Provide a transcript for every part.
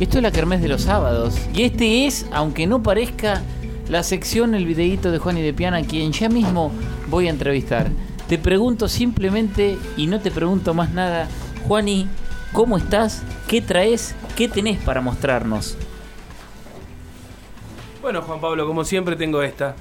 Esto es la Kermés de los sábados. Y este es, aunque no parezca, la sección, el videíto de Juan y de Piana, a quien ya mismo voy a entrevistar. Te pregunto simplemente, y no te pregunto más nada, Juani, ¿cómo estás? ¿Qué traes? ¿Qué tenés para mostrarnos? Bueno, Juan Pablo, como siempre tengo esta.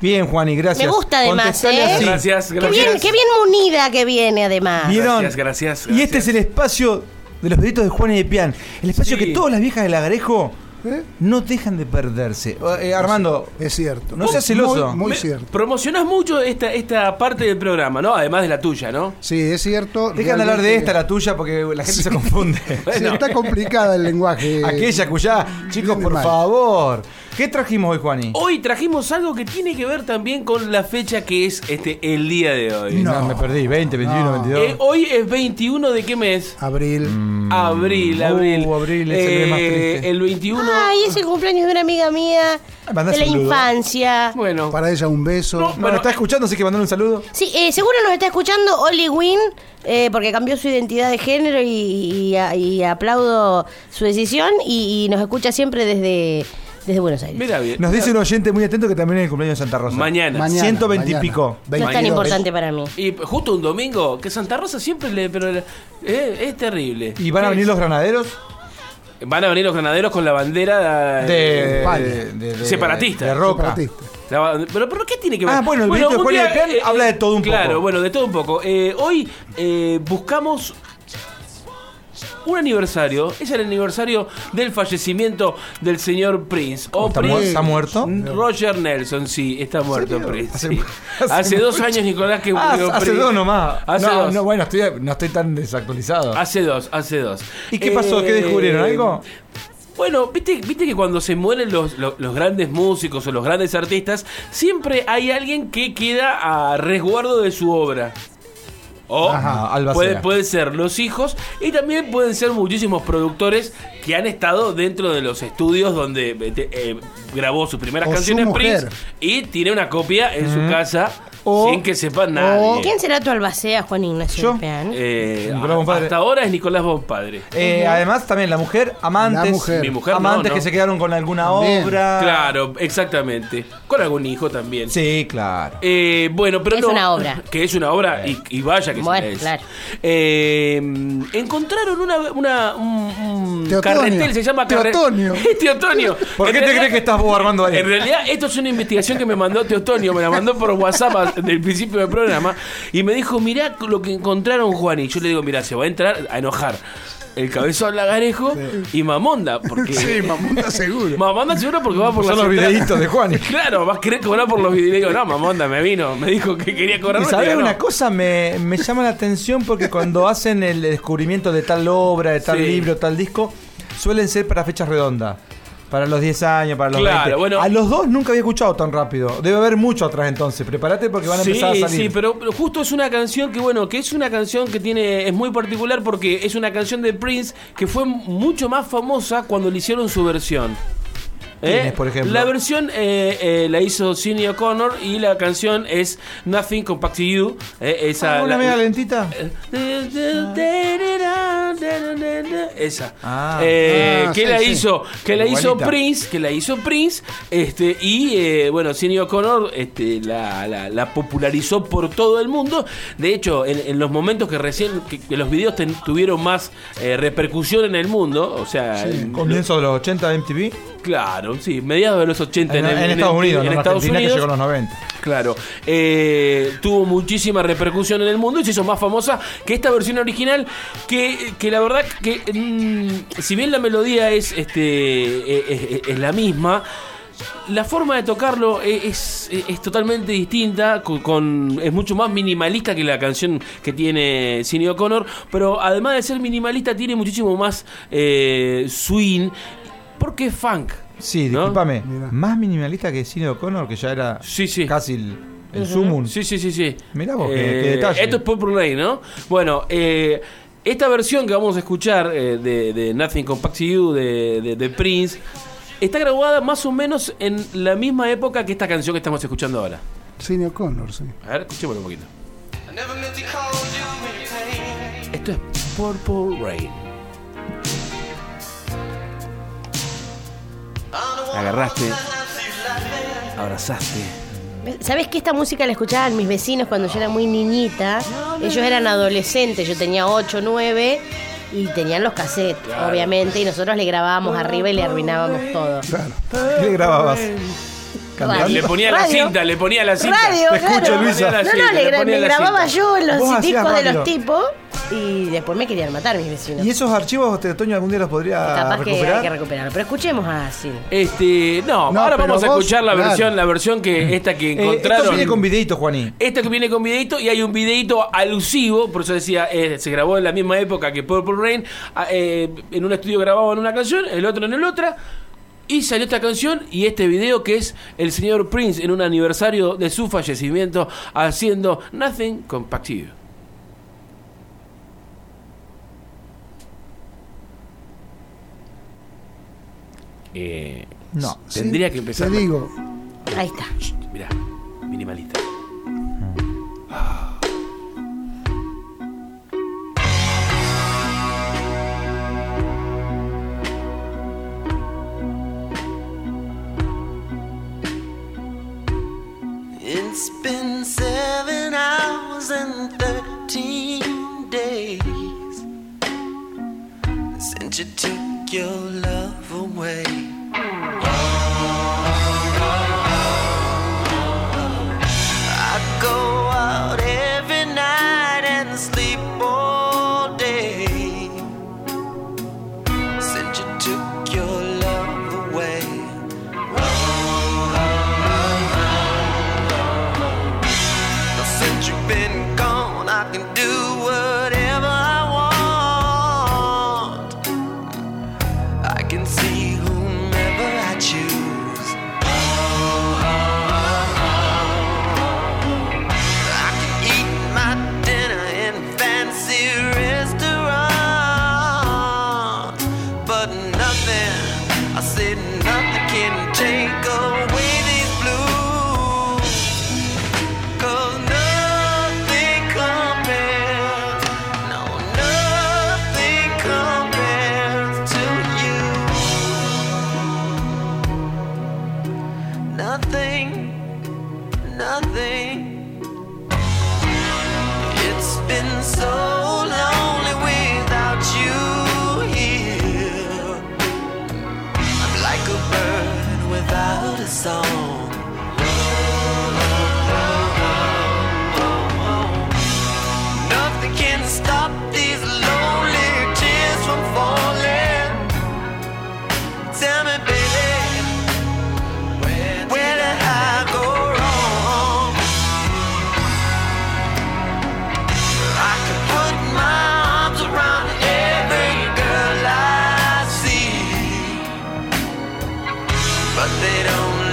Bien, Juani, gracias. Me gusta además, ¿eh? así. Gracias, Qué bien, gracias. qué bien unida que viene además. ¿Vieron? Gracias, gracias, Y este es el espacio de los deditos de Juan y de Pian. El espacio Sí. que todas las viejas del Agarejo ¿Eh? no dejan de perderse. Eh, Armando, Es cierto. No seas celoso. Muy, muy Me- cierto. Promocionás mucho esta, esta parte del programa, ¿no? Además de la tuya, ¿no? Sí, es cierto. dejan de hablar de esta, la tuya, porque la gente se confunde. Sí, está complicada el lenguaje. Aquella, cuya. Chicos, por mal. favor. ¿Qué trajimos hoy, Juani? Hoy trajimos algo que tiene que ver también con la fecha que es este el día de hoy. No, me perdí. 20, 21, No. 22. Eh, hoy es 21 de qué mes? Abril. Abril, Uh, abril. abril es el mes más triste. El 21. Ay, es el cumpleaños de una amiga mía Mandá de la saludo. infancia. Bueno, Para ella un beso. No, No, bueno, está escuchando, así que mandale un saludo. Sí, eh, seguro nos está escuchando Oli Wynn, eh, porque cambió su identidad de género y, y- y aplaudo su decisión y, y nos escucha siempre desde, desde Buenos Aires. mira bien. Nos dice un oyente muy atento que también es el cumpleaños de Santa Rosa. Mañana. Mañana, 120 y mañana. pico. no es tan 22. importante para mí. Y justo un domingo, que Santa Rosa siempre le. Pero eh, es terrible. ¿Y van a venir los granaderos? Van a venir los granaderos con la bandera eh, De, de- de- de- Separatista. De Roca. Separatista. La ba- Pero, pero ¿qué tiene que ver? Ah, bueno, el videito de Juan y día, de Pian habla de todo un claro, poco. bueno, de todo un poco. Eh, hoy eh, buscamos un aniversario. Es el aniversario del fallecimiento del señor Prince. O ¿Está, mu- Prince. está muerto? Roger Nelson, sí, está muerto? Prince. Hace- sí. hace Hace, dos mucho. años, Nicolás, que Ah, murió hace Prince. dos nomás. Hace no, dos. no, bueno, estoy, no estoy tan desactualizado. Hace dos, hace dos. ¿Y qué pasó? ¿Qué descubrieron? ¿Algo? Bueno, viste, viste que cuando se mueren los, los, los grandes músicos o los grandes artistas, siempre hay alguien que queda a resguardo de su obra. O Ajá, albacea. puede, puede ser los hijos y también pueden ser muchísimos productores que han estado dentro de los estudios donde eh, eh, grabó sus primeras O canciones. Prince y tiene una copia en su casa O- sin que sepa nadie. ¿Quién será tu albacea, Juan Ignacio Yo. Peán? Eh, Nicolás Bonpadre. hasta ahora es Nicolás Bonpadre. Eh, además, también la mujer, amantes. La mujer. Mi mujer amantes no. que se quedaron con alguna También. obra. Claro, exactamente. Con algún hijo también. Sí, claro. Eh, bueno, pero Es no- una obra. Que es una obra y, y vaya que Bueno, es. claro. Eh, encontraron una, una un, un Teotonio. carretel, se llama carre- Teotonio. Teotonio. ¿Por En qué te realidad- crees que estás vos armando ahí? En realidad, esto es una investigación que me mandó Teotonio, me la mandó por WhatsApp a- del principio del programa y me dijo, mirá lo que encontraron Juan. Y yo le digo, mirá, se va a entrar a enojar el cabezón lagarejo y Mamonda, porque... Sí, Mamonda seguro. Mamonda seguro porque va por Son los central. videitos de Juan. Claro, vas a querer cobrar por los videos. Le digo, no, Mamonda me vino, me dijo que quería cobrar. Y sabes una cosa, me, me llama la atención porque cuando hacen el descubrimiento de tal obra, de tal Sí. libro, tal disco, suelen ser para fechas redondas. Para los 10 años, para los Claro, 20. bueno. a los dos nunca había escuchado tan rápido. Debe haber mucho atrás entonces. Prepárate porque van a Sí, empezar a salir. sí, pero, pero justo es una canción que, bueno, que es una canción que tiene, es muy particular porque es una canción de Prince que fue mucho más famosa cuando le hicieron su versión. ¿Quién es, por ejemplo? La versión eh, eh, la hizo Sidney O'Connor y la canción es Nothing Compact to You. eh, esa, Ah, una la- mega lentita. Esa. Ah. Eh, Ah, que sí, la sí. hizo, que la hizo. Prince, que la hizo Prince, este, y eh, bueno, Sidney O'Connor este, la, la- la popularizó por todo el mundo. De hecho, en, en los momentos que recién que, que los videos ten- tuvieron más eh, repercusión en el mundo, o sea, en- Comienzo de los 80 de MTV. claro, sí, mediados de los 80 En, en, en Estados Unidos, en Estados Argentina que Unidos. llegó a los 90. Claro, eh, tuvo muchísima repercusión en el mundo y se hizo más famosa que esta versión original, que, que la verdad que si bien la melodía es, este, eh, es, es la misma, la forma de tocarlo es, es- es totalmente distinta, con, con- es mucho más minimalista que la canción que tiene Sidney O'Connor, pero además de ser minimalista tiene muchísimo más eh, swing, porque es funk. Sí, ¿no? discúlpame. Mirá. Más minimalista que Cine O'Connor, que ya era Sí, sí. casi el, el sumum. Sí, sí, sí, sí. Mirá vos, qué- Eh, qué detalle. Esto es Purple Rain, ¿no? Bueno, eh, esta versión que vamos a escuchar eh, de, de Nothing Compact to You de, de- de Prince está grabada más o menos en la misma época que esta canción que estamos escuchando ahora. Sidney O'Connor, sí. A ver, escuchémoslo un poquito. Esto es Purple Rain. agarraste, abrazaste. ¿Sabes que esta música la escuchaban mis vecinos cuando yo era muy niñita? Ellos eran adolescentes, yo tenía 8, 9 y tenían los cassettes, obviamente, y nosotros le grabábamos arriba y le arruinábamos todo. ¿Qué le grababas? Le ponía la cinta, le ponía la cinta. Radio, Te escucho, claro. Luisa. No, Le no, le, la me grababa cinta. yo los discos de los tipos y después me querían matar mis vecinos. ¿Y esos archivos, te- Toño, algún día los podría Capaz que hay recuperar? que recuperarlo. Pero escuchemos así. Este, no, No, ahora pero vamos a vos, escuchar la claro. versión, la versión que esta que Eh, encontraron. esto viene con videito, Juaní. Esta que viene con videito y hay un videito alusivo, por eso decía, eh, se grabó en la misma época que Purple Rain, eh, en un estudio grababan una canción, el otro en el otra, y salió esta canción y este video que es el señor Prince en un aniversario de su fallecimiento haciendo Nothing Compactive. Eh, No. tendría Sí, que empezar. Te digo, Ahí está. Mirá, minimalista. It's been seven hours and thirteen days since you took your so don't